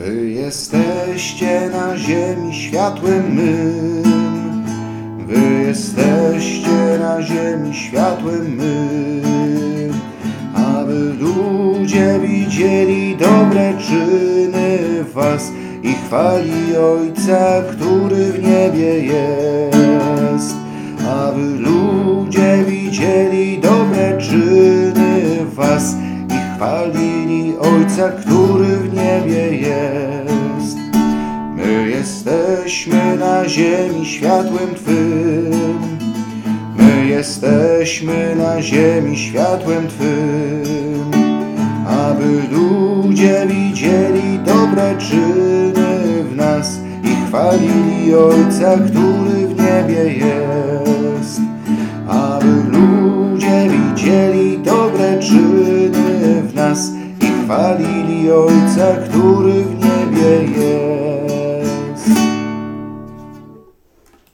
Wy jesteście na ziemi światłem mym. Wy jesteście na ziemi światłem mym. Aby ludzie widzieli dobre czyny was i chwali Ojca, który w niebie jest. Aby ludzie widzieli dobre czyny was i chwalili Ojca, który w niebie jesteśmy na ziemi światłem Twym. My jesteśmy na ziemi światłem Twym. Aby ludzie widzieli dobre czyny w nas i chwalili Ojca, który w niebie jest. Aby ludzie widzieli dobre czyny w nas i chwalili Ojca, który w niebie